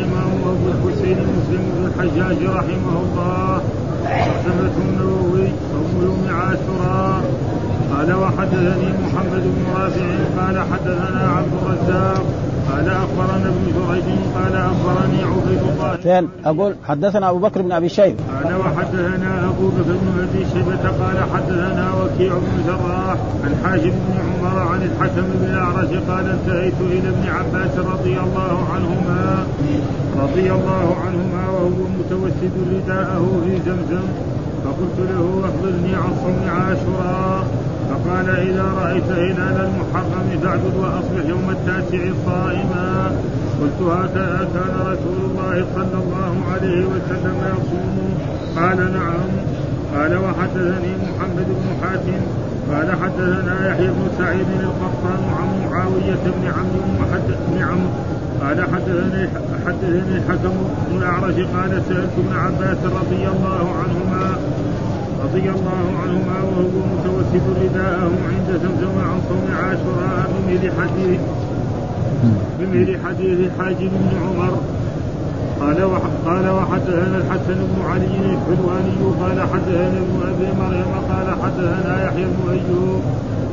الامام ابو الحسين مسلم بن الحجاج رحمه الله وحدثه النووي أم يوم عاشوراء. قال وحدثني محمد بن رافع قال حدثنا عبد الرزاق قال أخبرنا ابن جريج قال أخبرني عبيد الله فين أقول حدثنا أبو بكر بن أبي شيبه قال وحدثنا أبو بكر بن أبي شيبه قال حدثنا وكيع بن جراح عن حاجب بن عمر عن الحكم بن الأعرج قال انتهيت إلى ابن عباس رضي الله عنهما رضي الله عنهما وهو متوسد رداءه في زمزم. فقلت له أخبرني عن صوم عاشوراء. فقال إذا رأيت هلال المحرم فاعبد وأصبح يوم التاسع صائما قلت هكذا كان رسول الله صلى الله عليه وسلم يصوم. قال نعم. قال وحدثني محمد بن حاتم. قال حدثنا يحيى بن سعيد القطان عن معاوية بن عمرو بن عمرو قال حدثني حدثني الحكم بن الاعرج قال سألت ابن عباس رضي الله عنهما رضي الله عنهما وهو متوسد رداءه عند زمزم عن صوم عاشوراء بمثل حديث بمثل حديث حاجب بن عمر. قال قال وحدثنا الحسن بن علي الحلواني قال حدثنا ابن أبي مريم قال حدثنا يحيى بن أيوب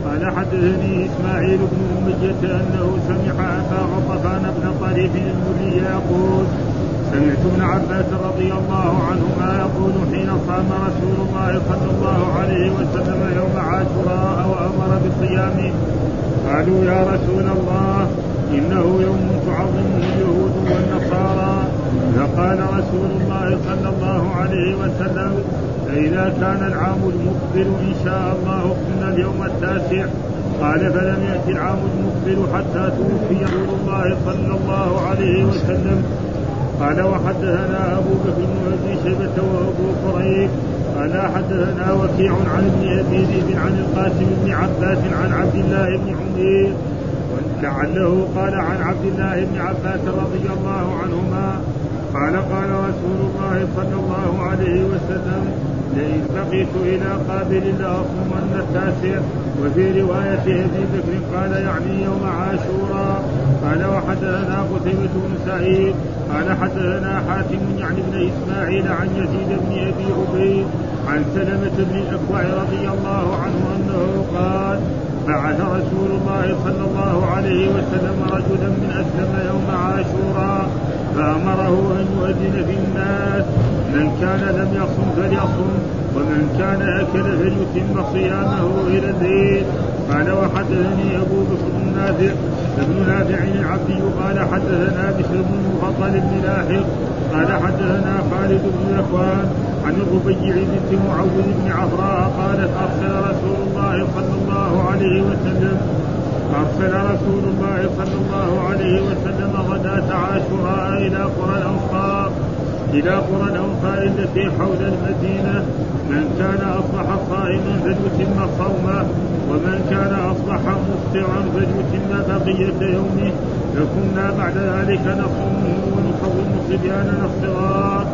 قال حدثني إسماعيل بن اميه أنه سمع أبا غطفان بن طريف المري يقول سمعت ابن عباس رضي الله عنهما يقول حين صام رسول الله صلى الله عليه وسلم يوم عاشوراء وأمر بالصيام قالوا يا رسول الله إنه يوم تعظمه اليهود والنصارى. فقال رسول الله صلى الله عليه وسلم فاذا كان العام المقبل إن شاء الله قمنا اليوم التاسع. قال فلم يأتي العام المقبل حتى توفي رسول الله صلى الله عليه وسلم. قال وحدثنا أبو بكر بن أبي شيبة وأبو قريب. قال حدثنا وكيع عن ابن أبي ذئب عن القاسم بن عباس عن عبد الله بن عمير. لعله قال عن عبد الله بن عباس رضي الله عنهما. قال قال الله صلى الله عليه وسلم لئن بقيت إلى قابل لاصومن التاسع وفي روايه أبي بكر قال يعني يوم عاشوراء. قال وحدثنا قتيبة بن سعيد. قال حدثنا حاتم يعني بن إسماعيل عن يزيد بن أبي عبيد عن سلمة بن الأكوع رضي الله عنه أنه قال بعث رسول الله صلى الله عليه وسلم رجلا من أسلم يوم عاشوراء. فأمره أن يؤذن في الناس. من كان لم يصم فليصم ومن كان أكل فليتم صيامه إلى الليل قال وحدثني أبو بكر بن نافع ابن نافع العبدي قال حدثنا بشر بن المفضل بن لاحق قال حدثنا خالد بن ذكوان عن الربيع بنت معوذ بن عفراء قالت أرسل رسول الله صلى الله عليه وسلم. أرسل رسول الله صلى الله عليه وسلم غداة عاشوراء إلى قرى الأنصار إلى قرى الأنصار التي حول المدينة. من كان أصبح صائما فليتم صومه ومن كان أصبح مفطرا فليتم بقية يومه. فكنا بعد ذلك نصومه ونصوم صبياننا الصغار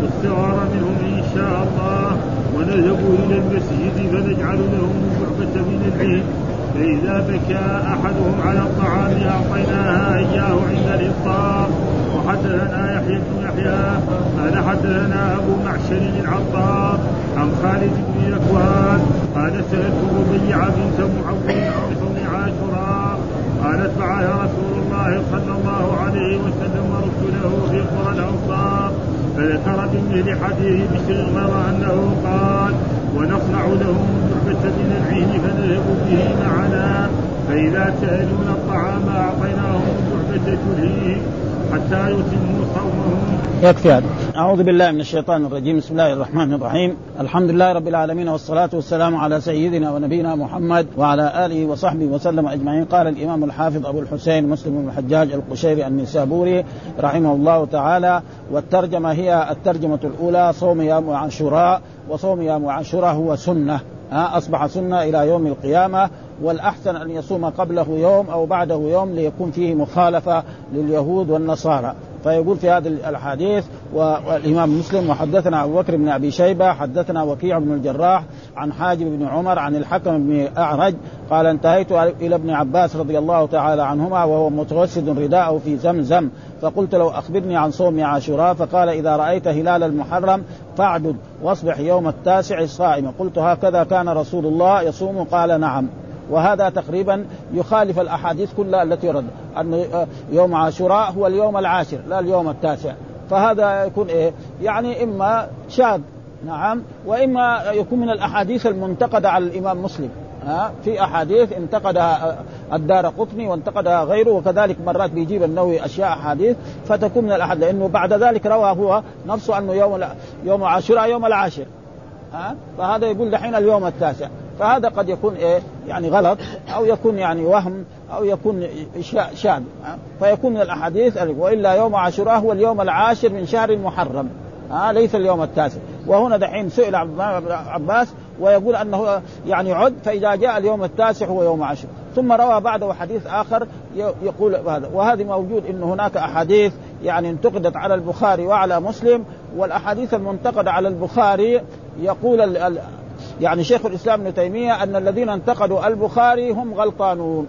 والصغار منهم إن شاء الله ونذهب إلى المسجد فنجعل لهم الجعبة من العيد فإذا بكى أحدهم على الطعام أعطيناها إياه عند الإفطار. وحدثنا يحيى بن يحيى قال حدثنا أبو معشر العطار عن خالد بن يكوان قال سألت ربيع بنت معوذ عن صوم عاشوراء قالت بعث رسول الله صلى الله عليه وسلم رسله في قرى الأنصار فذكر بمثل حديث بشر غير أنه قال ونصنع لهم جعبة من العين فنذهب به معنا. فإذا سألون الطعام أعطيناهم جعبة جلهم حتى يتموا صومهم يكفي هذا. أعوذ بالله من الشيطان الرجيم. بسم الله الرحمن الرحيم. الحمد لله رب العالمين والصلاة والسلام على سيدنا ونبينا محمد وعلى آله وصحبه وسلم أجمعين. قال الإمام الحافظ أبو الحسين مسلم بن الحجاج القشيري النسابوري رحمه الله تعالى. والترجمة هي الترجمة الأولى صوم يوم عاشوراء وصوم يوم عاشوراء هو سنة. ها أصبح سنة إلى يوم القيامة. والأحسن أن يصوم قبله يوم أو بعده يوم ليكون فيه مخالفة لليهود والنصارى. فيقول في هذه الاحاديث والإمام مسلم وحدثنا أبو بكر بن أبي شيبة حدثنا وكيع بن الجراح عن حاجب بن عمر عن الحكم بن أعرج قال انتهيت إلى ابن عباس رضي الله تعالى عنهما وهو متوسد رداءه في زمزم. فقلت له أخبرني عن صوم عاشوراء فقال إذا رأيت هلال المحرم فاعدد واصبح يوم التاسع صائما قلت هكذا كان رسول الله يصوم؟ قال نعم. وهذا تقريبا يخالف الأحاديث كلها التي ورد أن يوم عاشوراء هو اليوم العاشر لا اليوم التاسع. فهذا يكون إيه؟ يعني إما شاذ نعم وإما يكون من الأحاديث المنتقدة على الإمام مسلم. ها؟ في أحاديث انتقدها الدار قطني وانتقدها غيره وكذلك مرات بيجيب النووي أشياء أحاديث فتكون من الأحاديث. لأنه بعد ذلك روى هو نفسه أنه يوم يوم عاشوراء يوم العاشر. ها؟ فهذا يقول دحين اليوم التاسع. فهذا قد يكون إيه؟ يعني غلط أو يكون يعني وهم أو يكون شاذ فيكون من الأحاديث وإلا يوم عاشوراء هو اليوم العاشر من شهر المحرم ها؟ ليس اليوم التاسع. وهنا دحين سئل عبد عباس ويقول أنه يعني عد فإذا جاء اليوم التاسع هو يوم عشر ثم روى بعده حديث آخر يقول هذا. وهذه موجود إن هناك أحاديث يعني انتقدت على البخاري وعلى مسلم والأحاديث المنتقدة على البخاري يقول يعني شيخ الإسلام ابن تيمية أن الذين انتقدوا البخاري هم غلطانون.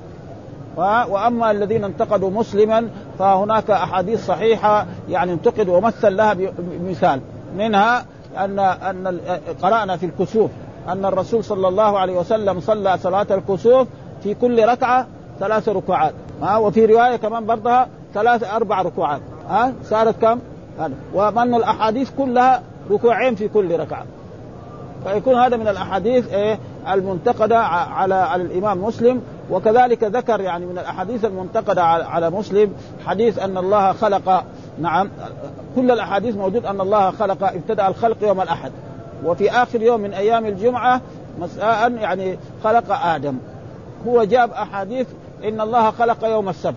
وأما الذين انتقدوا مسلما فهناك أحاديث صحيحة يعني انتقد ومثل لها بمثال. منها ان أن قرأنا في الكسوف أن الرسول صلى الله عليه وسلم صلى صلاة الكسوف في كل ركعة ثلاث ركوعات. ها وفي رواية كمان برضها ثلاث أربع ركوعات. ها صارت كم؟ ومن الأحاديث كلها ركوعين في كل ركعة. فيكون هذا من الأحاديث إيه المنتقدة على على الإمام مسلم. وكذلك ذكر يعني من الأحاديث المنتقدة على مسلم حديث أن الله خلق نعم كل الأحاديث موجود أن الله خلق ابتدأ الخلق يوم الأحد. وفي آخر يوم من أيام الجمعة مساء يعني خلق آدم. هو جاب أحاديث إن الله خلق يوم السبت.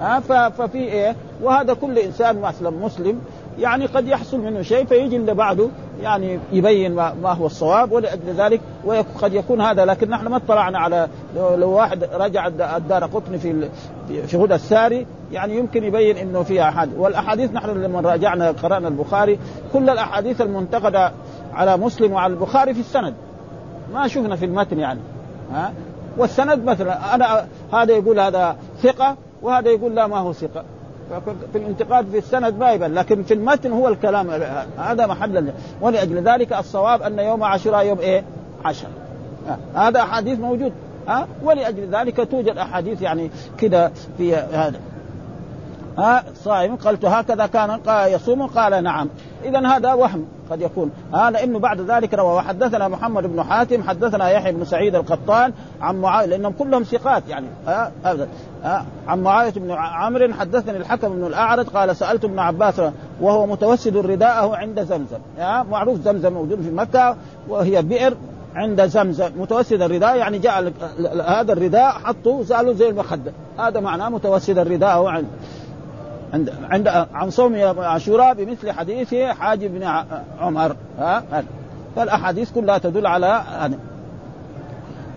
ها ففي إيه وهذا كل إنسان مثلا مسلم يعني قد يحصل منه شيء فيجي اللي بعده يعني يبين ما هو الصواب ولأجل ذلك وقد يكون هذا. لكن نحن ما اطلعنا على لو واحد رجع الدار قطني في في هدى الساري يعني يمكن يبين إنه فيها احاديث والأحاديث نحن لما راجعنا قرأنا البخاري كل الأحاديث المنتقدة على مسلم وعلى البخاري في السند. ما شفنا في المتن يعني. ها؟ والسند مثلا أنا هذا يقول هذا ثقة وهذا يقول لا ما هو ثقة. في الانتقاد في السند ما يبان لكن في المتن هو الكلام. هذا محل ولأجل ذلك الصواب أن يوم عاشوراء يوم إيه؟ عشر. هذا أحاديث موجود. ها ولأجل ذلك توجد أحاديث يعني كده في هذا. ها صائم قلت هكذا كان يصوم؟ قال نعم. اذا هذا وهم قد يكون. هذا لأنه بعد ذلك روى وحدثنا محمد بن حاتم حدثنا يحيى بن سعيد القطان عن معاوية لأنهم كلهم ثقات يعني. ها ابدا ها عن معاوية بن عمرو حدثني الحكم بن الأعرج قال سألت ابن عباس وهو متوسد رداءه عند زمزم. ها معروف زمزم موجود في مكة وهي بئر عند زمزم. متوسد الرداء يعني جعل هذا الرداء حطه زالوا زي المخدة. هذا معناه متوسد الرداء عند. عند عند عن صوم عاشوراء بمثل حديث حاجب بن عمر ها؟ فالأحاديث كلها تدل على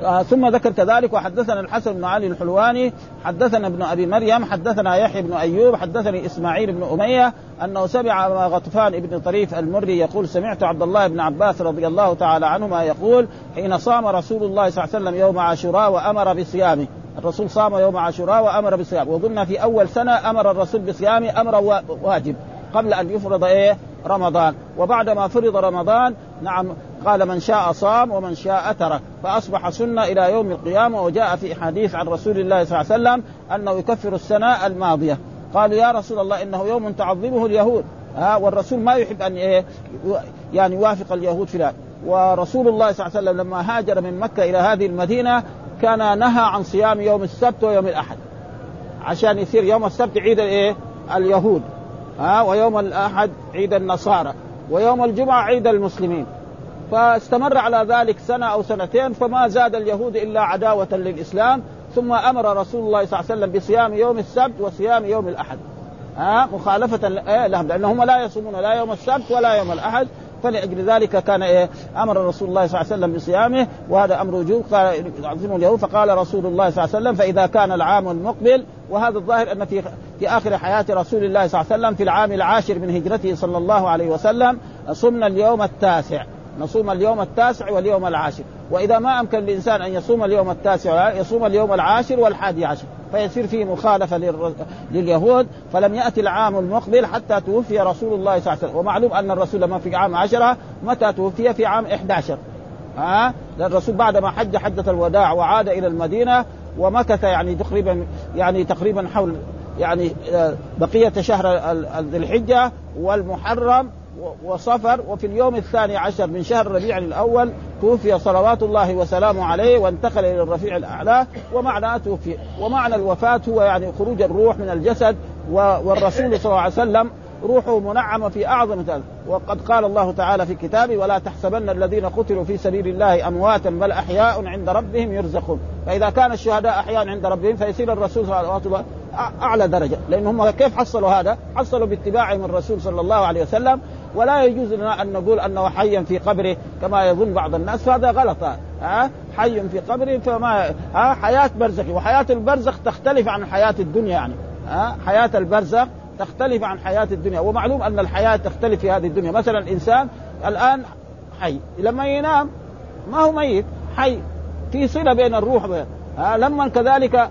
آه ثم ذكر كذلك وحدثنا الحسن بن علي الحلواني حدثنا ابن أبي مريم حدثنا يحيى بن أيوب حدثني إسماعيل بن أمية أنه سمع غطفان بن طريف المري يقول سمعت عبد الله بن عباس رضي الله تعالى عنهما يقول حين صام رسول الله صلى الله عليه وسلم يوم عاشوراء وأمر بصيامه. الرسول صام يوم عاشوراء وأمر بالصيام. وقلنا في أول سنة أمر الرسول بصيام أمر واجب قبل أن يفرض إيه؟ رمضان. وبعد ما فرض رمضان نعم قال من شاء صام ومن شاء ترك. فأصبح سنة إلى يوم القيامة وجاء في حديث عن رسول الله صلى الله عليه وسلم أنه يكفر السنة الماضية. قالوا يا رسول الله إنه يوم تعظمه اليهود. ها والرسول ما يحب أن إيه؟ يعني يوافق اليهود في ذلك. ورسول الله صلى الله عليه وسلم لما هاجر من مكة إلى هذه المدينة كان نهى عن صيام يوم السبت ويوم الأحد. عشان يصير يوم السبت عيد الإيه؟ اليهود. ها ويوم الأحد عيد النصارى. ويوم الجمعة عيد المسلمين. فاستمر على ذلك سنة أو سنتين فما زاد اليهود إلا عداوة للإسلام. ثم أمر رسول الله صلى الله عليه وسلم بصيام يوم السبت وصيام يوم الأحد. ها مخالفة لهم لأنهم لا يصومون لا يوم السبت ولا يوم الأحد. فلأجل ذلك كان إيه أمر رسول الله صلى الله عليه وسلم بصيامه وهذا أمر وجوب. قال يعظمه اليهود فقال رسول الله صلى الله عليه وسلم فإذا كان العام المقبل وهذا الظاهر أن في في آخر حياة رسول الله صلى الله عليه وسلم في العام العاشر من هجرته صلى الله عليه وسلم صمنا اليوم التاسع. نصوم اليوم التاسع واليوم العاشر. وإذا ما أمكن الإنسان أن يصوم اليوم التاسع يصوم اليوم العاشر والحادي عشر. فيصير فيه مخالفة لليهود. فلم يأتي العام المقبل حتى توفي رسول الله صلى الله عليه وسلم. ومعلوم أن الرسول لما في عام عشرة متى توفي؟ في عام 11 ها؟ الرسول بعد ما حج حجة الوداع وعاد إلى المدينة ومكث يعني تقريبا يعني تقريبا حول يعني آه، بقية شهر ذي الحجة والمحرم. وصفر وفي اليوم الثاني عشر من شهر ربيع الأول توفي صلوات الله وسلامه عليه وانتقل إلى الرفيع الأعلى ومعنى توفي ومعنى الوفاة هو يعني خروج الروح من الجسد والرسول صلى الله عليه وسلم روحه منعمة في أعظم ذلك. وقد قال الله تعالى في كتابه ولا تحسبن الذين قتلوا في سبيل الله أمواتا بل أحياء عند ربهم يرزقون. فإذا كان الشهداء أحياء عند ربهم فيصير الرسول صلى الله عليه وسلم أعلى درجة. لأن هم كيف حصلوا هذا؟ حصلوا باتباعهم الرسول صلى الله عليه وسلم ولا يجوز لنا أن نقول أنه حي في قبره كما يظن بعض الناس فهذا غلط. ها؟ حي في قبره فما ها؟ حياة برزخ. وحياة البرزخ تختلف عن حياة الدنيا يعني. ها؟ حياة البرزخ تختلف عن حياة الدنيا. ومعلوم أن الحياة تختلف في هذه الدنيا. مثلا الانسان الآن حي. لما ينام ما هو ميت حي. في صلة بين الروح. ها؟ لما كذلك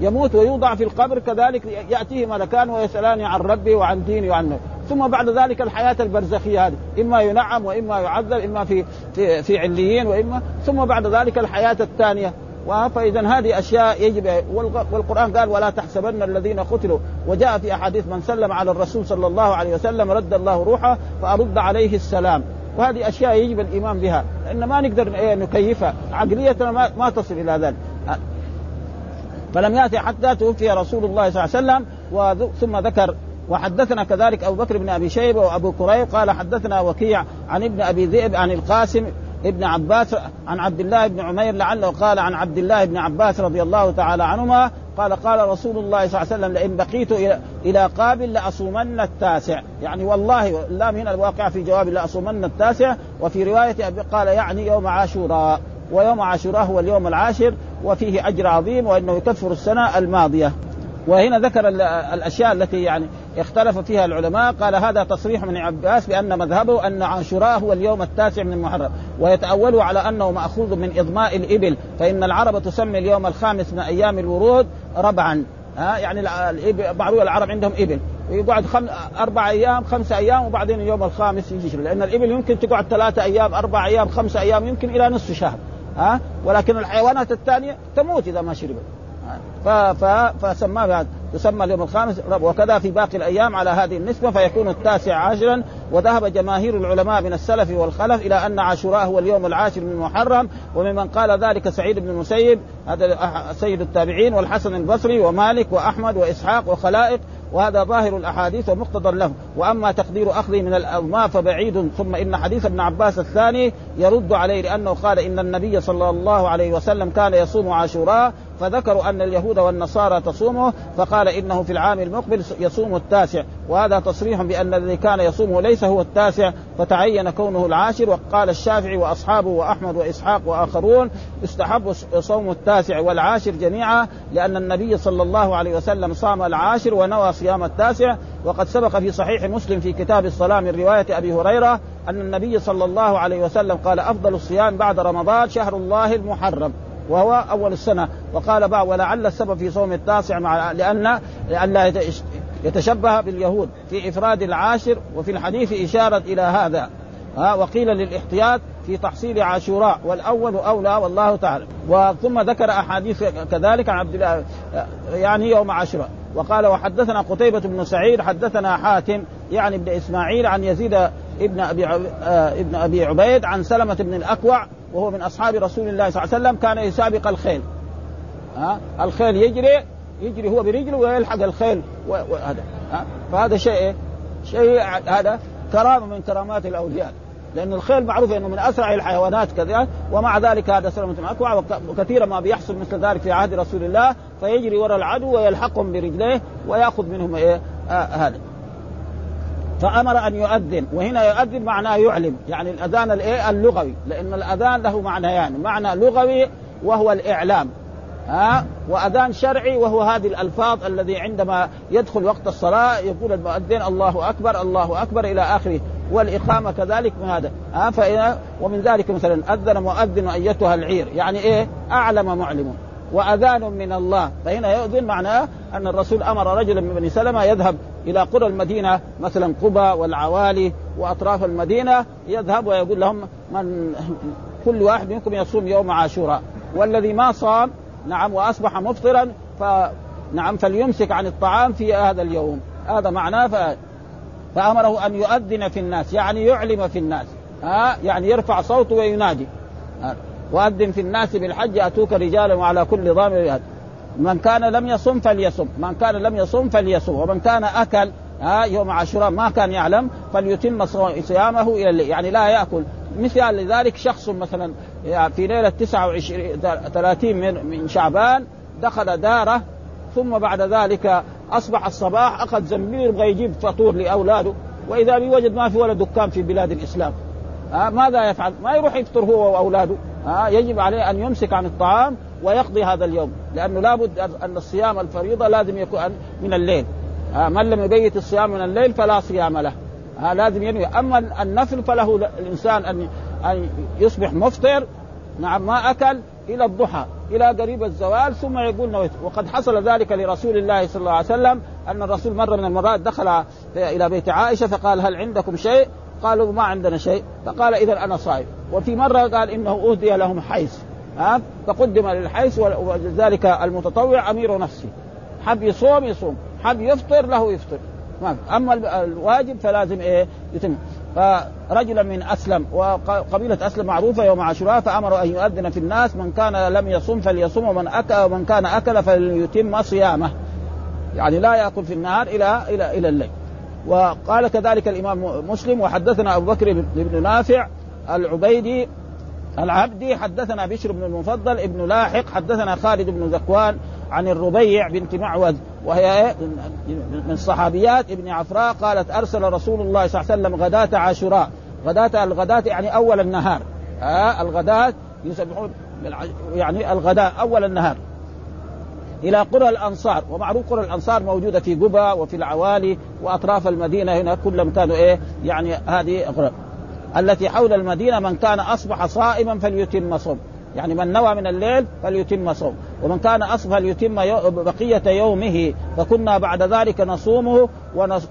يموت ويوضع في القبر كذلك ياتيه ملكان ويسألان عن ربه وعن دينه وعن ثم بعد ذلك الحياة البرزخية هذه إما ينعم وإما يعذب إما في في في عليين وإما ثم بعد ذلك الحياة الثانية. فاذا هذه أشياء يجب والقرآن قال ولا تحسبن الذين قتلوا. وجاء في أحاديث من سلم على الرسول صلى الله عليه وسلم رد الله روحه فأرد عليه السلام. وهذه أشياء يجب الإيمان بها. لأن ما نقدر إيه، نكيفها. عقليتنا ما تصل إلى ذلك. فلم يأتي حتى توفي رسول الله صلى الله عليه وسلم ثم ذكر وحدثنا كذلك أبو بكر بن أبي شيبة وأبو كريب قال حدثنا وكيع عن ابن أبي ذئب عن القاسم ابن عباس عن عبد الله بن عمير لعله قال عن عبد الله بن عباس رضي الله تعالى عنهما قال قال رسول الله صلى الله عليه وسلم لئن بقيت إلى إلى قابل لأصومن التاسع. يعني والله اللام هنا الواقع في جواب لأصومن التاسع وفي رواية قال يعني يوم عاشوراء ويوم عاشوراء هو اليوم العاشر وفيه أجر عظيم وإنه يكفر السنة الماضية. وهنا ذكر الأشياء التي يعني اختلف فيها العلماء. قال هذا تصريح من عباس بأن مذهبه أن عاشوراء هو اليوم التاسع من المحرم ويتاولوا على أنه مأخوذ من إضماء الإبل فإن العرب تسمي اليوم الخامس من أيام الورود ربعا. ها؟ يعني بعض العرب عندهم إبل يقعد خم... أربع أيام خمسة أيام وبعدين اليوم الخامس يجي لأن الإبل يمكن تقعد ثلاثة أيام أربع أيام خمسة أيام يمكن إلى نصف شهر. ها؟ ولكن الحيوانات الثانية تموت إذا ما شربت. ف... ف... فسماه يسمى اليوم الخامس. وكذا في باقي الأيام على هذه النسبة فيكون التاسع عاشرا وذهب جماهير العلماء من السلف والخلف إلى أن عاشوراء هو اليوم العاشر من محرم. وممن قال ذلك سعيد بن المسيب هذا سيد التابعين والحسن البصري ومالك وأحمد وإسحاق وخلائق. وهذا ظاهر الأحاديث ومقتضى له. وأما تقدير اخذه من الاضماء فبعيد ثم إن حديث ابن عباس الثاني يرد عليه لأنه قال إن النبي صلى الله عليه وسلم كان يصوم عاشوراء فذكروا أن اليهود والنصارى تصومه فقال إنه في العام المقبل يصوم التاسع. وهذا تصريح بأن الذي كان يصومه ليس هو التاسع فتعين كونه العاشر. وقال الشافعي وأصحابه وأحمد وإسحاق وآخرون استحب صوم التاسع والعاشر جميعا لأن النبي صلى الله عليه وسلم صام العاشر ونوى صيام التاسع. وقد سبق في صحيح مسلم في كتاب الصلاة من رواية أبي هريرة أن النبي صلى الله عليه وسلم قال أفضل الصيام بعد رمضان شهر الله المحرم. وهو أول السنة. وقال بعض ولعل السبب في صوم التاسع مع لأن لئلا يتشبه باليهود. في إفراد العاشر وفي الحديث إشارة إلى هذا. ها وقيل للاحتياط في تحصيل عاشوراء. والأول أولى والله تعالى. وثم ذكر أحاديث كذلك عن عبد الله يعني يوم عاشوراء. وقال وحدثنا قتيبة بن سعيد حدثنا حاتم يعني ابن إسماعيل عن يزيد ابن أبي آه ابن أبي عبيد عن سلمة بن الأكوع وهو من أصحاب رسول الله صلى الله عليه وسلم كان يسابق الخيل. ها؟ الخيل يجري يجري هو برجله ويلحق الخيل وهذا ها؟ فهذا شيء إيه؟ شيء هذا كرامة من كرامات الأولياء. لأن الخيل معروف إنه من أسرع الحيوانات كذا ومع ذلك هذا سلمة اكوع وكثيرا ما بيحصل مثل ذلك في عهد رسول الله فيجري وراء العدو ويلحقهم برجليه ويأخذ منهم إيه؟ آه هذا. فأمر أن يؤذن وهنا يؤذن معناه يعلم يعني الأذان الايه اللغوي لأن الأذان له معنيان يعني معنى لغوي وهو الإعلام ها؟ وأذان شرعي وهو هذه الألفاظ الذي عندما يدخل وقت الصلاة يقول المؤذن الله أكبر الله أكبر إلى آخره والإقامة كذلك من هذا ها؟ ومن ذلك مثلا أذن مؤذن أيتها العير يعني إيه؟ أعلم معلم. وأذان من الله. فهنا يؤذن معناه أن الرسول أمر رجلا من بني سلمة يذهب إلى قرى المدينة مثلا قبى والعوالي وأطراف المدينة يذهب ويقول لهم من كل واحد منكم يصوم يوم عاشوراء. والذي ما صام نعم وأصبح مفطرا ف نعم فليمسك عن الطعام في هذا اليوم. هذا معناه ف... فأمره أن يؤذن في الناس يعني يعلم في الناس. ها يعني يرفع صوته وينادي. وأذن في الناس بالحج أتوك رجالا وعلى كل ضامر. من كان لم يصم فليصم. من كان لم يصم فليصم. ومن كان أكل ها يوم عاشوراء ما كان يعلم فليتم صيامه إلى الليل. يعني لا يأكل. مثال لذلك شخص مثلا في ليلة 29 30 من من شعبان دخل دارة ثم بعد ذلك أصبح الصباح أخذ زنبيل يبغى يجيب فطور لأولاده. وإذا وجد ما في ولا دكان في بلاد الإسلام. ها ماذا يفعل؟ ما يروح يفطر هو وأولاده. ها يجب عليه أن يمسك عن الطعام ويقضي هذا اليوم. لأنه لابد ان الصيام الفريضة لازم يكون من الليل. ها من لم يبيت الصيام من الليل فلا صيام له. ها لازم ينوي. أما النفل فله الإنسان أن أن يصبح مفطر. نعم ما أكل إلى الضحى إلى قريب الزوال ثم يقول نويت. وقد حصل ذلك لرسول الله صلى الله عليه وسلم أن الرسول مرة من المرات دخل إلى بيت عائشة فقال هل عندكم شيء؟ قالوا ما عندنا شيء. فقال اذا أنا صائم. وفي مرة قال إنه أهدي لهم حيث ها؟ فقدم للحيث وذلك المتطوع أمير نفسه حب يصوم يصوم حب يفطر له يفطر. ما أما الواجب فلازم إيه؟ يتم. فرجلا من أسلم وقبيلة أسلم معروفة يوم عاشوراء فأمر أن يؤذن في الناس. من كان لم يصم فليصم ومن اكل ومن كان أكل فليتم صيامه. يعني لا يأكل في النهار إلى إلى إلى الليل. وقال كذلك الإمام مسلم وحدثنا أبو بكر بن نافع العبيدي العبدي حدثنا بشر بن المفضل ابن لاحق حدثنا خالد بن ذكوان عن الربيع بنت معوذ وهي من الصحابيات ابن عفراء قالت أرسل رسول الله صلى الله عليه وسلم غداة عاشوراء. غداة الغداة يعني أول النهار. آه الغداة يسبحون يعني الغداء أول النهار. إلى قرى الأنصار. ومعروف قرى الأنصار موجودة في قبى وفي العوالي وأطراف المدينة هنا كلهم كانوا إيه؟ يعني هذه قرى. التي حول المدينة من كان أصبح صائما فليتم صوم. يعني من نوى من الليل فليتم صوم. ومن كان أصبح ليتم بقية يومه. فكنا بعد ذلك نصومه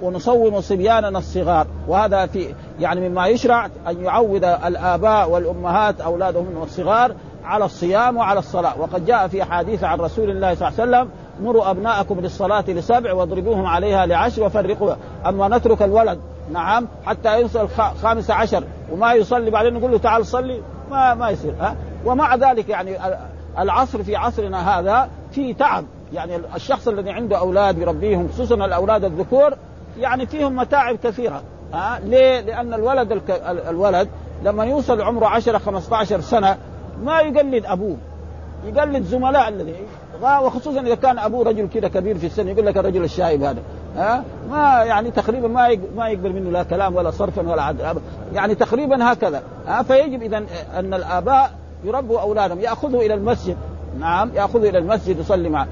ونصوم صبياننا الصغار. وهذا في يعني مما يشرع أن يعود الآباء والأمهات أولادهم الصغار على الصيام وعلى الصلاة. وقد جاء في حديث عن رسول الله صلى الله عليه وسلم مروا أبناءكم للصلاة لسبع واضربوهم عليها لعشر وفرقوا. أما نترك الولد نعم حتى يوصل خامس عشر وما يصلي بعدين نقول له تعال صلي ما ما يصير ها؟ ومع ذلك يعني العصر في عصرنا هذا في تعب. يعني الشخص الذي عنده أولاد يربيهم خصوصا الأولاد الذكور يعني فيهم متاعب كثيرة ها؟ ليه؟ لأن الولد الولد لما يوصل عمره 10 15 سنة ما يقلد أبوه. يقلد زملاء الذي وخصوصا إذا كان أبوه رجل كذا كبير في السن يقول لك الرجل الشايب هذا. ها؟ ما يعني تقريبا ما ما يقبل منه لا كلام ولا صرفا ولا عدل يعني تقريبا هكذا. ها؟ فيجب اذا أن الآباء يربوا أولادهم يأخذوا إلى المسجد. نعم يأخذوا إلى المسجد يصلي معه.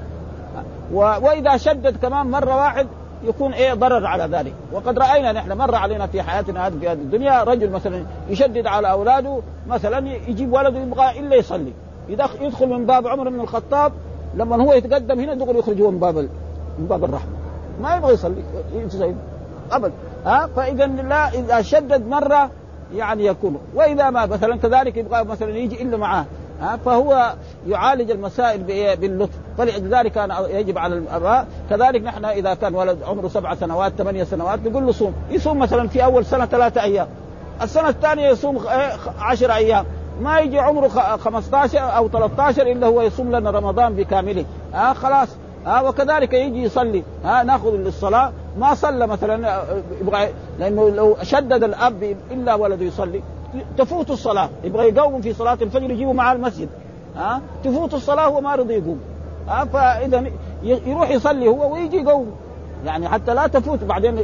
وإذا شدد كمان مرة واحد يكون إيه ضرر على ذلك. وقد رأينا نحن مر علينا في حياتنا هذه في هذه الدنيا رجل مثلا يشدد على أولاده مثلا يجيب ولده يبغى إلا يصلي. يدخل من باب عمر بن الخطاب لما هو يتقدم هنا دغري يخرج هو من باب من باب الرحمة. ما يبغى يصلي ابدا. ها؟ فاذا لا إذا شدد مرة يعني يكون. وإذا ما مثلا كذلك يبغى مثلا يجي إلا معاه. فهو يعالج المسائل باللطف. فلذلك كان يجب على الاباء كذلك نحن إذا كان ولد عمره سبع سنوات ثمانية سنوات نقول له صوم. يصوم مثلا في أول سنة ثلاثة أيام. السنة الثانية يصوم عشر أيام. ما يجي عمره 15 أو 13 إلا هو يصوم لنا رمضان بكامله. آه خلاص. آه وكذلك يجي يصلي. آه نأخذ للصلاة. ما صلى مثلا يبغى لأنه لو شدد الأب إلا ولده يصلي. تفوت الصلاة. يبغى يقوم في صلاة الفجر يجيبه مع المسجد. ها؟ تفوت الصلاة هو ما رضي يقوم. ها؟ فإذا يروح يصلي هو ويجي يقوم. يعني حتى لا تفوت بعدين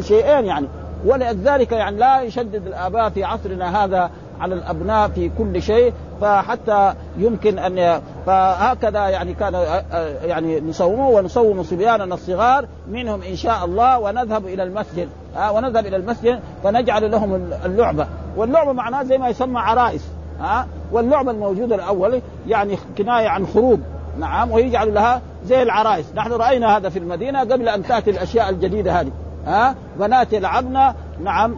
شيئين يعني. ولذلك يعني لا يشدد الآباء في عصرنا هذا على الأبناء في كل شيء. فحتى يمكن أن فهكذا يعني كان يعني نصومه ونصوم صبياننا الصغار منهم إن شاء الله ونذهب إلى المسجد. ونذهب إلى المسجد فنجعل لهم اللعبة. واللعبة معناه زي ما يسمى عرائس ها؟ واللعبة الموجودة الأول يعني كناية عن خروج نعم ويجعل لها زي العرائس. نحن رأينا هذا في المدينة قبل أن تأتي الأشياء الجديدة هذه ها؟ بنات يلعبن نعم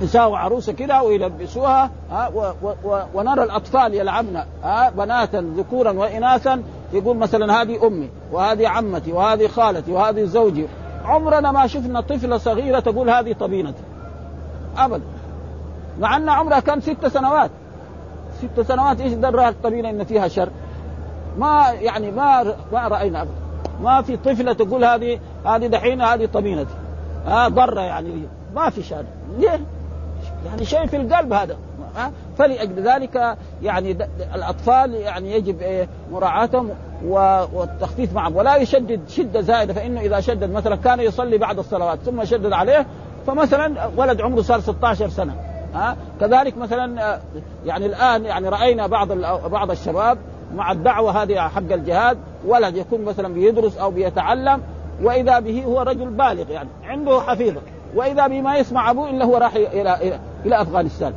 يساووا عروسة كده ويلبسوها ها؟ و و ونرى الأطفال يلعبن ها؟ بناتا ذكورا وإناثا يقول مثلا هذه أمي وهذه عمتي وهذه خالتي وهذه زوجي. عمرنا ما شفنا طفلة صغيرة تقول هذه طبينتي. ابدا. مع ان عمرها كان ست سنوات. ست سنوات. إيش درها الطبينه إن فيها شر؟ ما يعني ما ما رأينا. ابدا ما في طفلة تقول هذه هذه دحين هذه طبينتي ها ضره يعني. ما في شر. ليه؟ يعني شيء في القلب هذا. ها؟ فلأجل ذلك يعني الأطفال يعني يجب إيه؟ مراعاتهم والتخفيف معهم. ولا يشدد شدة زائدة فإنه إذا شدد مثلا كان يصلي بعد الصلوات ثم شدد عليه فمثلا ولد عمره صار 16 سنة. ها؟ كذلك مثلا يعني الآن يعني رأينا بعض بعض الشباب مع الدعوة هذه حق الجهاد ولد يكون مثلا بيدرس أو بيتعلم وإذا به هو رجل بالغ يعني عنده حفيظة وإذا بما يسمع أبوه إلا هو راح إلى إلى, إلى أفغانستان.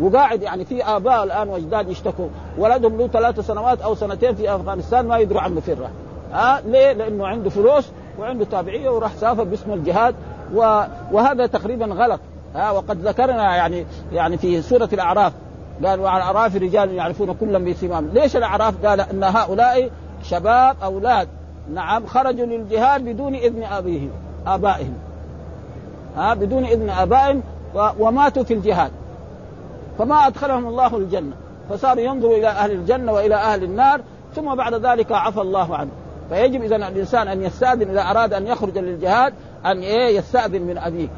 وقاعد يعني في آباء الآن وأجداد يشتكوا ولدهم له ثلاث سنوات أو سنتين في أفغانستان ما يدروا عنه فين راح ها؟ ليه؟ لأنه عنده فلوس وعنده تابعية وراح سافر باسم الجهاد و... وهذا تقريبا غلط. ها وقد ذكرنا يعني يعني في سورة الأعراف قال وعلى الاعراف رجال يعرفون كلا بسمام ليش الأعراف؟ قال إن هؤلاء شباب أولاد. نعم خرجوا للجهاد بدون إذن أبيهم آبائهم. ها بدون إذن آبائهم وماتوا في الجهاد. فما أدخلهم الله الجنة. فصار ينظر إلى أهل الجنة وإلى أهل النار ثم بعد ذلك عفى الله عنه. فيجب اذا الإنسان أن يستأذن إذا أراد أن يخرج للجهاد أن إيه يستأذن من أبيه.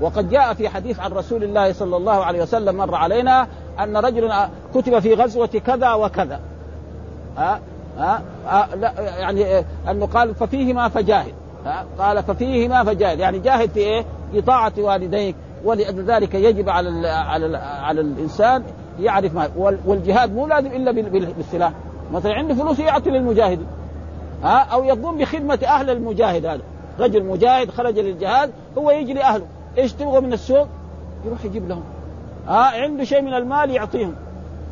وقد جاء في حديث عن رسول الله صلى الله عليه وسلم مر علينا أن رجلا كتب في غزوة كذا وكذا. ها؟ ها, ها؟ لا يعني انه قال ففيهما فجاهد. قال ففيهما فجاهد. يعني جاهد في إيه؟ في طاعة والديك ولذلك يجب على ال على ال على الإنسان يعرف ما والجهاد مو لازم إلا بالسلاح. مثلا عنده فلوس يعطي للمجاهدين. ها؟ أو يقوم بخدمة أهل المجاهد هذا. رجل مجاهد خرج للجهاد هو يجي لاهله إيش تبغوا من السوق؟ يروح يجيب لهم. ها عنده شيء من المال يعطيهم.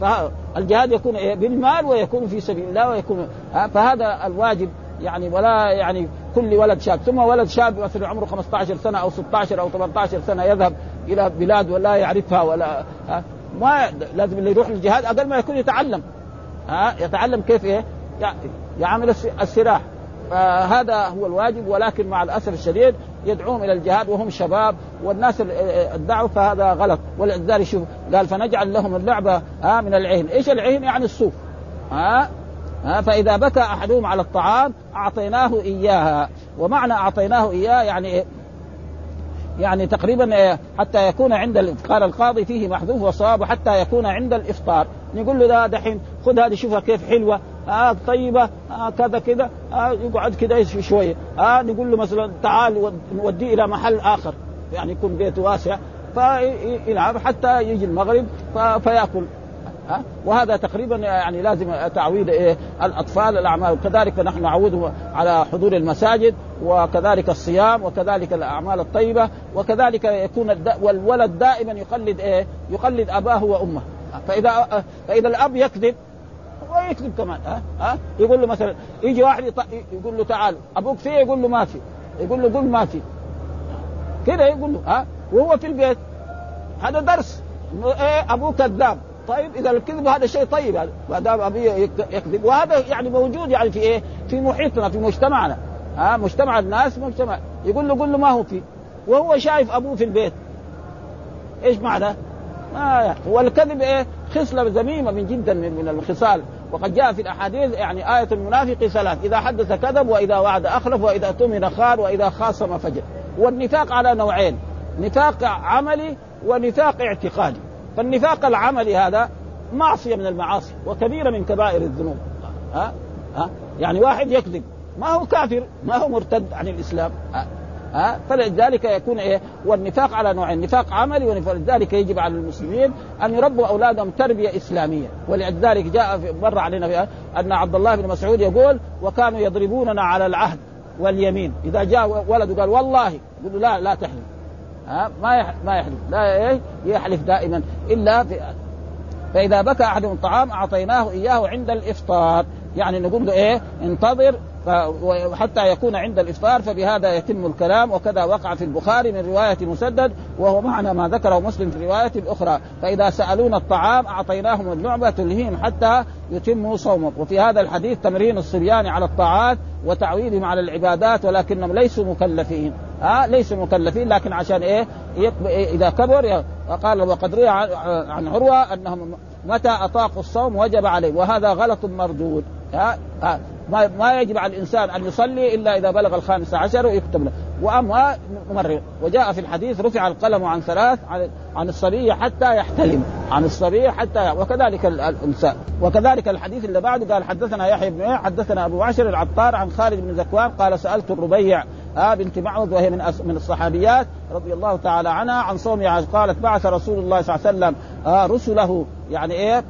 فالجهاد يكون بالمال ويكون في سبيل الله ويكون فهذا الواجب. يعني ولا يعني كل ولد شاب. ثم ولد شاب مثلا عمره 15 سنة أو 16 أو 18 سنة يذهب إلى بلاد ولا يعرفها ولا ما لازم اللي يروح للجهاد أقل ما يكون يتعلم. ها يتعلم كيف إيه؟ يعمل السلاح. فهذا هو الواجب ولكن مع الأسف الشديد يدعوهم إلى الجهاد وهم شباب والناس الدعوه فهذا غلط ولذلك شوف قال فنجعل لهم اللعبة ها من العين، إيش العين؟ يعني الصوف ها ها فإذا بكى أحدهم على الطعام أعطيناه إياها ومعنى أعطيناه إياه يعني إيه؟ يعني تقريبا؟ حتى يكون عند قال القاضي فيه محذوف وصواب حتى يكون عند الإفطار نقول له ده دحين خذ هذه شوفها كيف حلوة آه طيبة آه كذا كذا آه يقعد كذا شوية آه نقول له مثلا تعال نوديه إلى محل آخر يعني يكون بيته واسع فيلعب حتى يجي المغرب فيأكل ها وهذا تقريبا يعني لازم تعويد إيه الأطفال الأعمال وكذلك نحن نعودهم على حضور المساجد وكذلك الصيام وكذلك الأعمال الطيبة وكذلك يكون. والولد دائما يقلد إيه؟ يقلد أباه وأمه فإذا فإذا الأب يكذب هو يكذب كمان ها؟ ها؟ يقول له مثلا يجي واحد يط... يقول له تعال أبوك فيه؟ يقول له ما في. يقول له قل ما في. كده يقول له ها؟ وهو في البيت. هذا درس. إيه ابوه كذاب. طيب إذا الكذب هذا شيء طيب هذا ما دام ابي يكذب. وهذا يعني موجود يعني في إيه؟ في محيطنا في مجتمعنا. ها؟ مجتمع الناس مجتمع. يقول له قل له ما هو فيه. وهو شايف أبوه في البيت. إيش معنى؟ ما والكذب إيه؟ خصلة ذميمه من جدا من الخصال. وقد جاء في الأحاديث يعني آية المنافق ثلاث، إذا حدث كذب وإذا وعد أخلف وإذا اؤتمن خان وإذا خاصم فجر، والنفاق على نوعين، نفاق عملي ونفاق اعتقادي، فالنفاق العملي هذا معصية من المعاصي وكبيرة من كبائر الذنوب. ها؟ ها؟ يعني واحد يكذب. ما هو كافر ما هو مرتد عن الإسلام. ها؟ ها؟ فلذلك يكون إيه؟ والنفاق على نوعين نفاق عملي ولذلك يجب على المسلمين أن يربوا أولادهم تربية إسلامية. ولذلك جاء مر علينا أن عبد الله بن مسعود يقول وكانوا يضربوننا على العهد واليمين. إذا جاء ولد قال والله. يقول لا لا تحلف. ها؟ ما ما يحلف. لا إيه؟ يحلف دائما. إلا في فإذا بكى أحدهم الطعام أعطيناه إياه عند الإفطار. يعني نقول له إيه؟ انتظر حتى يكون عند الإفطار فبهذا يتم الكلام وكذا وقع في البخاري من رواية مسدد وهو معنى ما ذكره مسلم في رواية أخرى. فإذا سألونا الطعام أعطيناهم اللعبة تلهيهم حتى يتموا صومهم وفي هذا الحديث تمرين الصبيان على الطاعات وتعويدهم على العبادات ولكنهم ليسوا مكلفين. ها ليسوا مكلفين لكن عشان إيه؟ إذا كبر قال وقد روي عن عروة أنهم متى أطاقوا الصوم وجب عليهم وهذا غلط مردود. ها ما ما يجب على الإنسان أن يصلي إلا إذا بلغ الخامسة عشر ويكتب له. واما ممرر وجاء في الحديث رفع القلم عن ثلاث عن عن الصبي حتى يحتلم. عن الصبي حتى وكذلك الانثى وكذلك الحديث اللي بعده قال حدثنا يحيى بن حدثنا أبو عشر العطار عن خالد بن زكوان قال سألت الربيع آه بنت معوذ وهي من من الصحابيات رضي الله تعالى عنها عن صومها. قالت بعث رسول الله صلى الله عليه وسلم آه رسله يعني إيه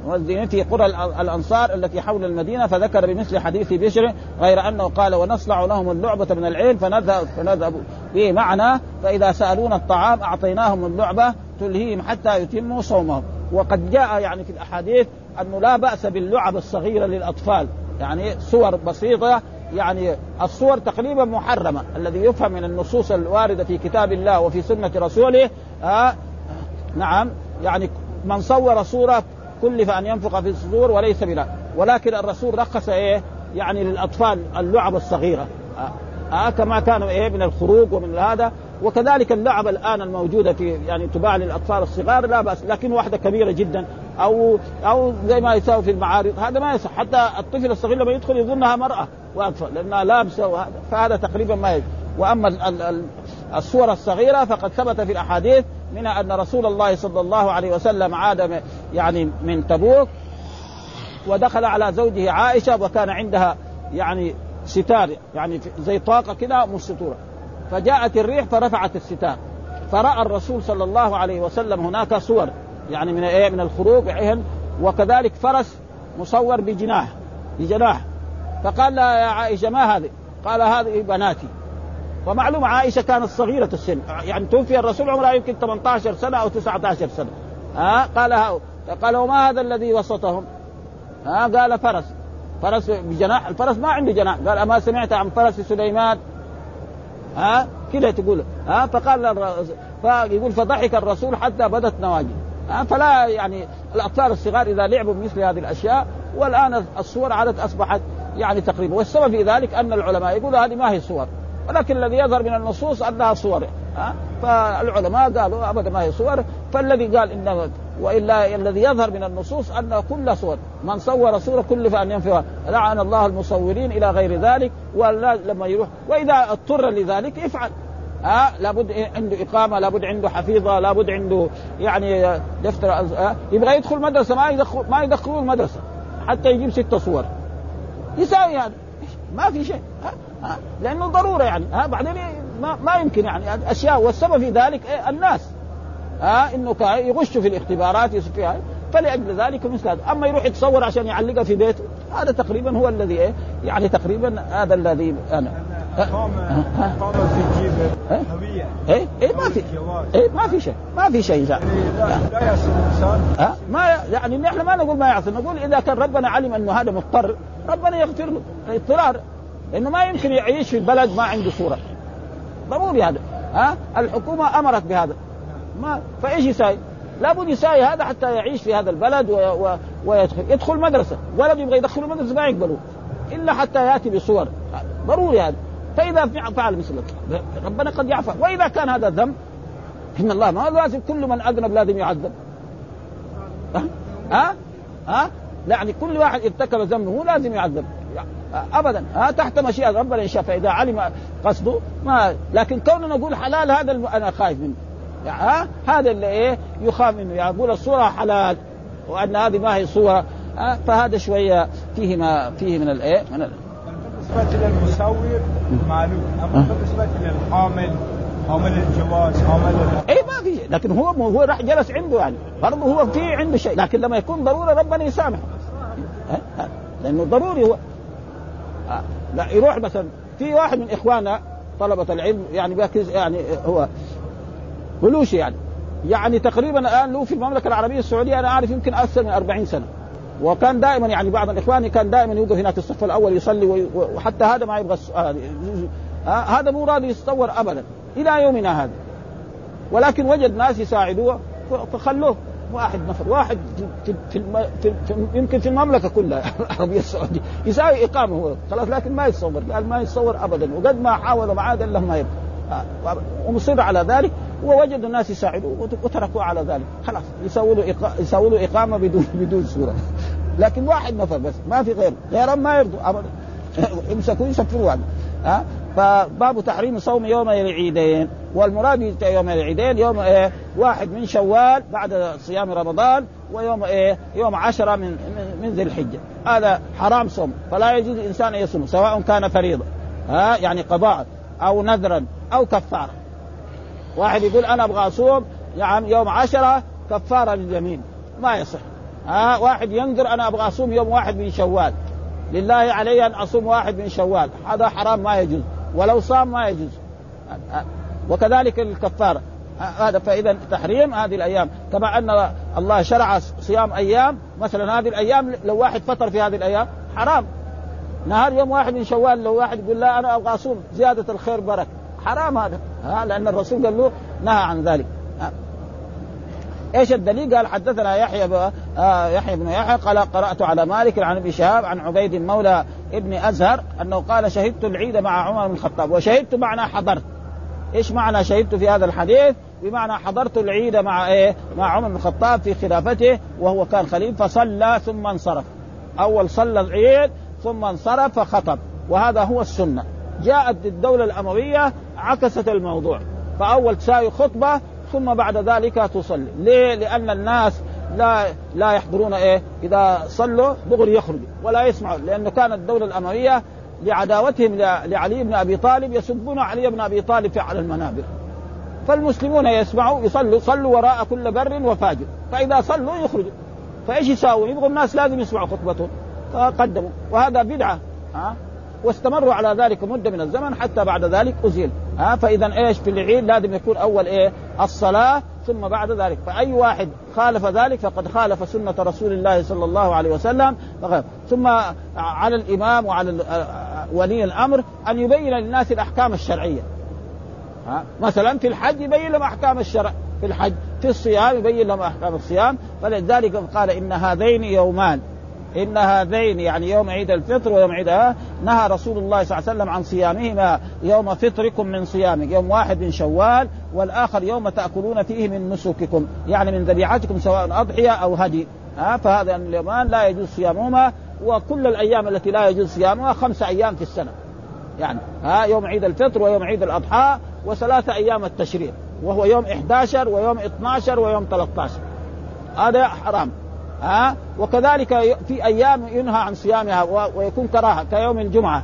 في قرى الأنصار التي حول المدينة فذكر بمثل حديث بشر غير أنه قال ونصنع لهم اللعبة من العين فنذهب فنذهب به معنا فإذا سألونا الطعام أعطيناهم اللعبة تلهيهم حتى يتموا صومهم. وقد جاء يعني في الأحاديث انه لا بأس باللعب الصغيرة للأطفال يعني صور بسيطة يعني الصور تقريبا محرمة. الذي يفهم من النصوص الواردة في كتاب الله وفي سنة رسوله آه نعم يعني من صور صورة كلف أن ينفق في الصدور وليس بلا. ولكن الرسول رخص إيه؟ يعني للأطفال اللعب الصغيرة. آه, آه كما كانوا إيه؟ من الخروج ومن هذا. وكذلك اللعب الآن الموجودة في يعني تباع للأطفال الصغار لا بأس لكن واحدة كبيرة جدا. أو أو زي ما يساوي في المعارض. هذا ما يصح. حتى الطفل الصغير لما يدخل يظنها مرأة. وأطفال. لانها لابسه وهذا فهذا تقريبا ما يجب وأما الصور الصغيرة فقد ثبت في الأحاديث منها أن رسول الله صلى الله عليه وسلم عاد يعني من تبوك ودخل على زوجه عائشة وكان عندها يعني ستار يعني زي طاقة كده مستورة. فجاءت الريح فرفعت الستار. فرأى الرسول صلى الله عليه وسلم هناك صور يعني من إيه؟ من الخروج وكذلك فرس مصور بجناح بجناح. فقال لها يا عائشة ما هذه؟ قال هذه بناتي. ومعلوم عائشة كانت صغيرة السن. يعني توفي الرسول عمرها يمكن 18 سنة أو 19 سنة. ها؟ قال ها قال وما هذا الذي وسطهم؟ ها؟ قال فرس. فرس بجناح الفرس ما عنده جناح. قال أما سمعت عن فرس سليمان؟ ها؟ كده تقول ها؟ فقال فيقول فضحك الرسول حتى بدت نواجذ. فلا يعني الأطفال الصغار إذا لعبوا بمثل هذه الأشياء والآن الصور عادت أصبحت يعني تقريبا. والسبب في ذلك أن العلماء يقولوا هذه ما هي صور. ولكن الذي يظهر من النصوص أنها صور. ها؟ فالعلماء قالوا أبدا ما هي صور. فالذي قال ان وإلا الذي يظهر من النصوص أن كل صور. من صور صورة كلف ان ينفيها. لعن الله المصورين إلى غير ذلك ولا لما يروح. وإذا اضطر لذلك يفعل. ها؟ لابد عنده إقامة لابد عنده حفيظة لابد عنده يعني دفتر أه؟ يبغى يدخل مدرسة ما يدخل ما يدخلوه المدرسة حتى يجيب ست صور. يساوي هذا. ما في شيء؟ لأنه ضرورة يعني. ها؟ بعدين ما, ما يمكن يعني. اشياء والسبب في ذلك إيه الناس. ها؟ إنه يغش في الاختبارات فيها فلأجل ذلك مثل هذا. أما يروح يتصور عشان يعلقها في بيته هذا تقريبا هو الذي إيه؟ يعني تقريبا هذا الذي أنا. إيه إيه ما في إيه ما في شيء ما في شيء لا, لا يعصي الانسان ما يعني نحن ما نقول ما يعصي نقول إذا كان ربنا علم أنه هذا مضطر ربنا يغفر له اضطرار لأنه ما يمكن يعيش في بلد ما عنده صورة. ضروري هذا. ها؟ الحكومة أمرت بهذا. ما فإيش يساوي؟ لابد يساوي هذا حتى يعيش في هذا البلد و... و... ويدخل يدخل مدرسه ولد يبغى يدخل المدرسة ما يقبلوه. إلا حتى يأتي بصور. ضروري هذا. فإذا فعل مثل ربنا قد يعفى وإذا كان هذا ذنب إن الله ما لازم كل من أذنب لازم يعذب. ها؟ ها, ها؟ يعني كل واحد ارتكب ذنبه لازم يعذب. ابدا. ها؟ تحت مشيئة ربنا إن شاء فإذا علم قصده ما لكن كوننا نقول حلال هذا أنا خايف منه. يعني ها؟ هذا اللي إيه؟ يخاف منه. يقول الصورة حلال وأن هذه ما هي صورة. فهذا شوية فيه ما فيه من الايه من بالنسبة للمصور معلوم. أما بالنسبة للحامل حامل الجواز حامل اي ما في. لكن هو هو راح جلس عنده يعني. برضه هو في عنده شيء لكن لما يكون ضرورة ربنا يسامح لأنه ضروري هو. لا يروح مثلا في واحد من اخواننا طلبة العلم يعني يعني هو بلوشي يعني. يعني تقريبا الآن له في المملكة العربية السعودية أنا اعرف يمكن أكثر من 40 سنة. وكان دائما يعني بعض الإخوان كان دائما يوقف هناك الصف الأول يصلي وحتى هذا ما يبغى هذا مو راضي يتصور ابدا إلى يومنا هذا. ولكن وجد ناس يساعدوه فخلوه. واحد نفر واحد في في, في, في يمكن في المملكة كلها العربية السعودية. يساوي إقامة هو. خلاص لكن ما يتصور قال ما يتصور ابدا. وقد ما حاولوا معاه قال لهم ما يبقى ومصر على ذلك. ووجدوا الناس يساعدوه وتركوه على ذلك. خلاص يسووا له يسووا له إقامة بدون بدون صورة. لكن واحد نفر بس ما في غيره. غيرهم ما يرضوا ابدا. يمسكوه يسفروه عنه ها؟ فباب تحريم صوم يوم العيدين. والمراد يوم العيدين يوم إيه؟ واحد من شوال بعد صيام رمضان ويوم إيه؟ يوم عشرة من من ذي الحجة. هذا حرام صوم. فلا يجوز الإنسان أن يصوم سواء كان فريضة. ها؟ يعني قضاء أو نذرا أو كفارة. واحد يقول أنا أبغى أصوم يعني يوم عشرة كفارة لليمين. ما يصح. ها واحد ينذر أنا أبغى أصوم يوم واحد من شوال. لله علي أن أصوم واحد من شوال. هذا حرام ما يجوز. ولو صام ما يجوز. وكذلك الكفارة. هذا فإذا تحريم هذه الأيام. كما أن الله شرع صيام أيام. مثلا هذه الأيام لو واحد فطر في هذه الأيام حرام. نهار يوم واحد من شوال لو واحد يقول لا أنا أبغى أصوم. زيادة الخير بركة. حرام هذا. ها لأن الرسول قال له نهى عن ذلك إيش الدليل؟ قال حدثنا يحيى ب... آه يحيى بن يحيى قال قرأت على مالك عن أبي شهاب عن عبيد مولى ابن أزهر أنه قال شهدت العيد مع عمر بن الخطاب وشهدت معنى حضرت إيش معنى شهدت في هذا الحديث؟ بمعنى حضرت العيد مع إيه؟ مع عمر بن الخطاب في خلافته وهو كان خليفه فصلى ثم انصرف أول صلى العيد ثم انصرف فخطب وهذا هو السنة جاءت الدولة الأموية عكست الموضوع. فأول تساوي خطبة ثم بعد ذلك تصلي. ليه؟ لأن الناس لا لا يحضرون إيه؟ إذا صلوا دغري يخرجوا ولا يسمعوا. لأنه كانت الدولة الأموية لعداوتهم لعلي بن أبي طالب يسبون علي بن أبي طالب في على المنابر. فالمسلمون يسمعوا يصلوا صلوا وراء كل بر وفاجر. فإذا صلوا يخرجوا. فإيش يساووا؟ يبغوا الناس لازم يسمعوا خطبتهم. فقدموا. وهذا بدعة. ها؟ واستمروا على ذلك مدة من الزمن حتى بعد ذلك أزيل. ها فإذا إيش؟ في العيد لازم يكون أول إيه؟ الصلاة ثم بعد ذلك. فأي واحد خالف ذلك فقد خالف سنة رسول الله صلى الله عليه وسلم. ثم على الإمام وعلى ولي الأمر أن يبين للناس الأحكام الشرعية. ها مثلا في الحج يبين لهم أحكام الشرع. في الحج في الصيام يبين لهم أحكام الصيام. فلذلك قال إن هذين يومان. إن هذين يعني يوم عيد الفطر ويوم عيد نهى رسول الله صلى الله عليه وسلم عن صيامهما يوم فطركم من صيامك يوم واحد من شوال والآخر يوم تأكلون فيه من نسككم يعني من ذبيحتكم سواء أضحية أو هدي. ها فهذا اليومان لا يجوز صيامهما وكل الأيام التي لا يجوز صيامها خمس أيام في السنة. يعني ها يوم عيد الفطر ويوم عيد الأضحى وثلاثة أيام التشريق وهو يوم 11 ويوم 12 ويوم 13 هذا حرام. ها؟ وكذلك في أيام ينهى عن صيامها ويكون كراهة كيوم الجمعة.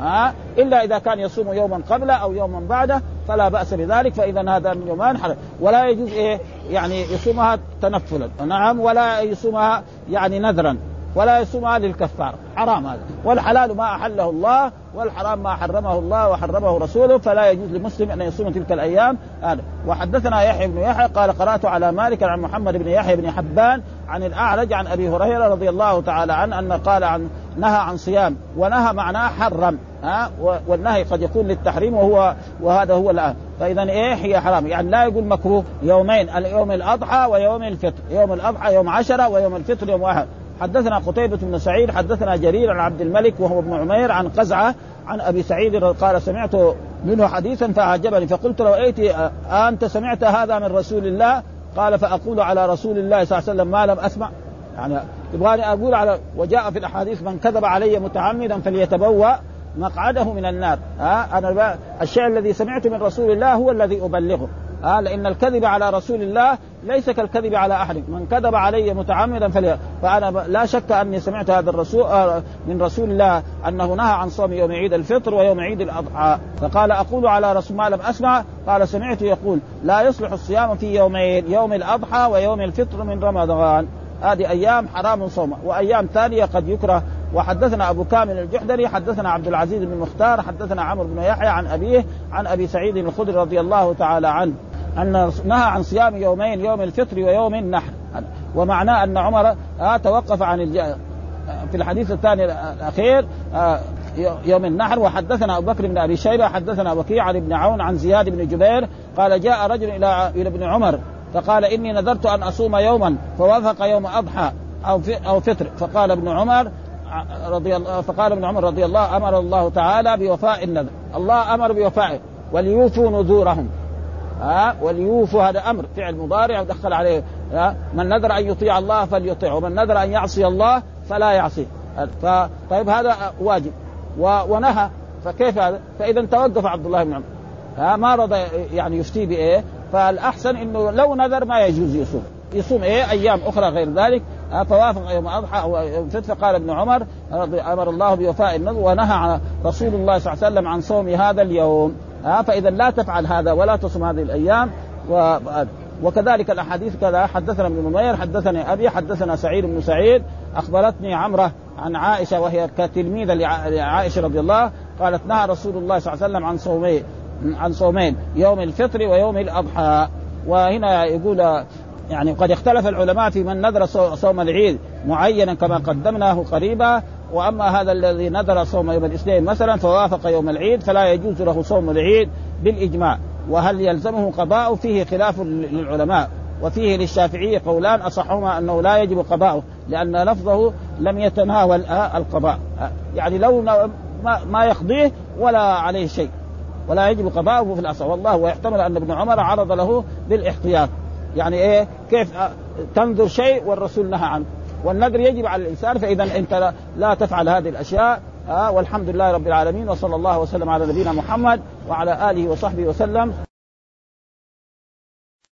ها؟ إلا إذا كان يصوم يوما قبله أو يوما بعده فلا بأس بذلك فإذا هذا من يومان حرام. ولا يجوز إيه؟ يعني يصومها تنفلا. نعم ولا يصومها يعني نذرا. ولا يصومها للكفار. حرام هذا. والحلال ما أحله الله والحرام ما حرمه الله وحرمه رسوله فلا يجوز لمسلم أن يصوم تلك الأيام. هذا. وحدثنا يحيى بن يحيى قال قرأت على مالك عن محمد بن يحيى بن حبان عن الأعرج عن أبي هريرة رضي الله تعالى عنه أن قال عن نهى عن صيام ونهى معناه حرم ها؟ والنهي قد يكون للتحريم وهو وهذا هو الآن. فاذا إيه هي حرام؟ يعني لا يقول مكروه يومين اليوم الأضحى ويوم الفطر يوم الأضحى يوم عشرة ويوم الفطر يوم واحد. حدثنا قتيبة بن سعيد حدثنا جرير عن عبد الملك وهو ابن عمير عن قزعة عن أبي سعيد قال سمعت منه حديثا فعجبني فقلت له أيتي أنت سمعت هذا من رسول الله؟ قال فأقول على رسول الله صلى الله عليه وسلم ما لم أسمع. يعني يبغاني أقول على وجاء في الأحاديث من كذب علي متعمدا فليتبوأ مقعده من النار. ها أنا الشيء الذي سمعته من رسول الله هو الذي أبلغه. آه لإن الكذب على رسول الله ليس كالكذب على أحد. من كذب علي متعمدا فلي فأنا لا شك أني سمعت هذا الرسول آه من رسول الله أنه نهى عن صوم يوم عيد الفطر ويوم عيد الأضحى. فقال أقول على رسول ما لم أسمع. قال سمعت يقول لا يصلح الصيام في يومين يوم الأضحى ويوم الفطر من رمضان. هذه أيام حرام صومها وأيام ثانية قد يكره. وحدثنا أبو كامل الجحدري حدثنا عبد العزيز بن مختار حدثنا عمرو بن يحيى عن أبيه عن أبي سعيد الخدري رضي الله تعالى عنه. أن نهى عن صيام يومين يوم الفطر ويوم النحر. ومعناه أن عمر آه توقف عن الج... في الحديث الثاني الأخير آه يوم النحر. وحدثنا أبو بكر بن أبي شيبة حدثنا وكيع عن ابن عون عن زياد بن جبير قال جاء رجل إلى إلى ابن عمر فقال إني نذرت أن أصوم يوما فوافق يوم أضحى أو أو فطر. فقال ابن عمر رضي الله فقال ابن عمر رضي الله أمر الله تعالى بوفاء النذر. الله أمر بوفائه وليوفوا نذورهم. ها وليوفوا هذا أمر فعل مضارع ودخل عليه ها من نذر أن يطيع الله فليطيعه ومن نذر أن يعصي الله فلا يعصيه فطيب هذا واجب ونهى فكيف هذا؟ فإذا توقف عبد الله بن عمر ها ما رضى يعني يفتي بإيه؟ فالأحسن إنه لو نذر ما يجوز يصوم يصوم إيه أيام أخرى غير ذلك فوافق يوم اضحى أو فطر قال ابن عمر أمر الله بوفاء النذر ونهى رسول الله صلى الله عليه وسلم عن صوم هذا اليوم ها فإذا لا تفعل هذا ولا تصوم هذه الأيام و وكذلك الأحاديث كذا حدثنا ابن نمير حدثني أبي حدثنا سعيد بن سعيد أخبرتني عمرة عن عائشة وهي كتلميذه لعائشة رضي الله قالت نهى رسول الله صلى الله عليه وسلم عن صومين عن صومين يوم الفطر ويوم الأضحى. وهنا يقول يعني قد اختلف العلماء في من نذر صوم العيد معينا كما قدمناه قريبا وأما هذا الذي نذر صوم يوم الاثنين مثلا فوافق يوم العيد فلا يجوز له صوم العيد بالإجماع. وهل يلزمه قضاء؟ فيه خلاف للعلماء. وفيه للشافعية قولان أصحهما أنه لا يجب قضاؤه لأن لفظه لم يتناول القضاء. يعني لو ما يقضيه ولا عليه شيء. ولا يجب قضاؤه في الأصل. والله ويحتمل أن ابن عمر عرض له بالإحتياط. يعني إيه؟ كيف؟ تنظر شيء والرسول نهى عنه. والنذر يجب على الإنسان فإذا أنت لا تفعل هذه الأشياء آه والحمد لله رب العالمين وصلى الله وسلم على نبينا محمد وعلى آله وصحبه وسلم.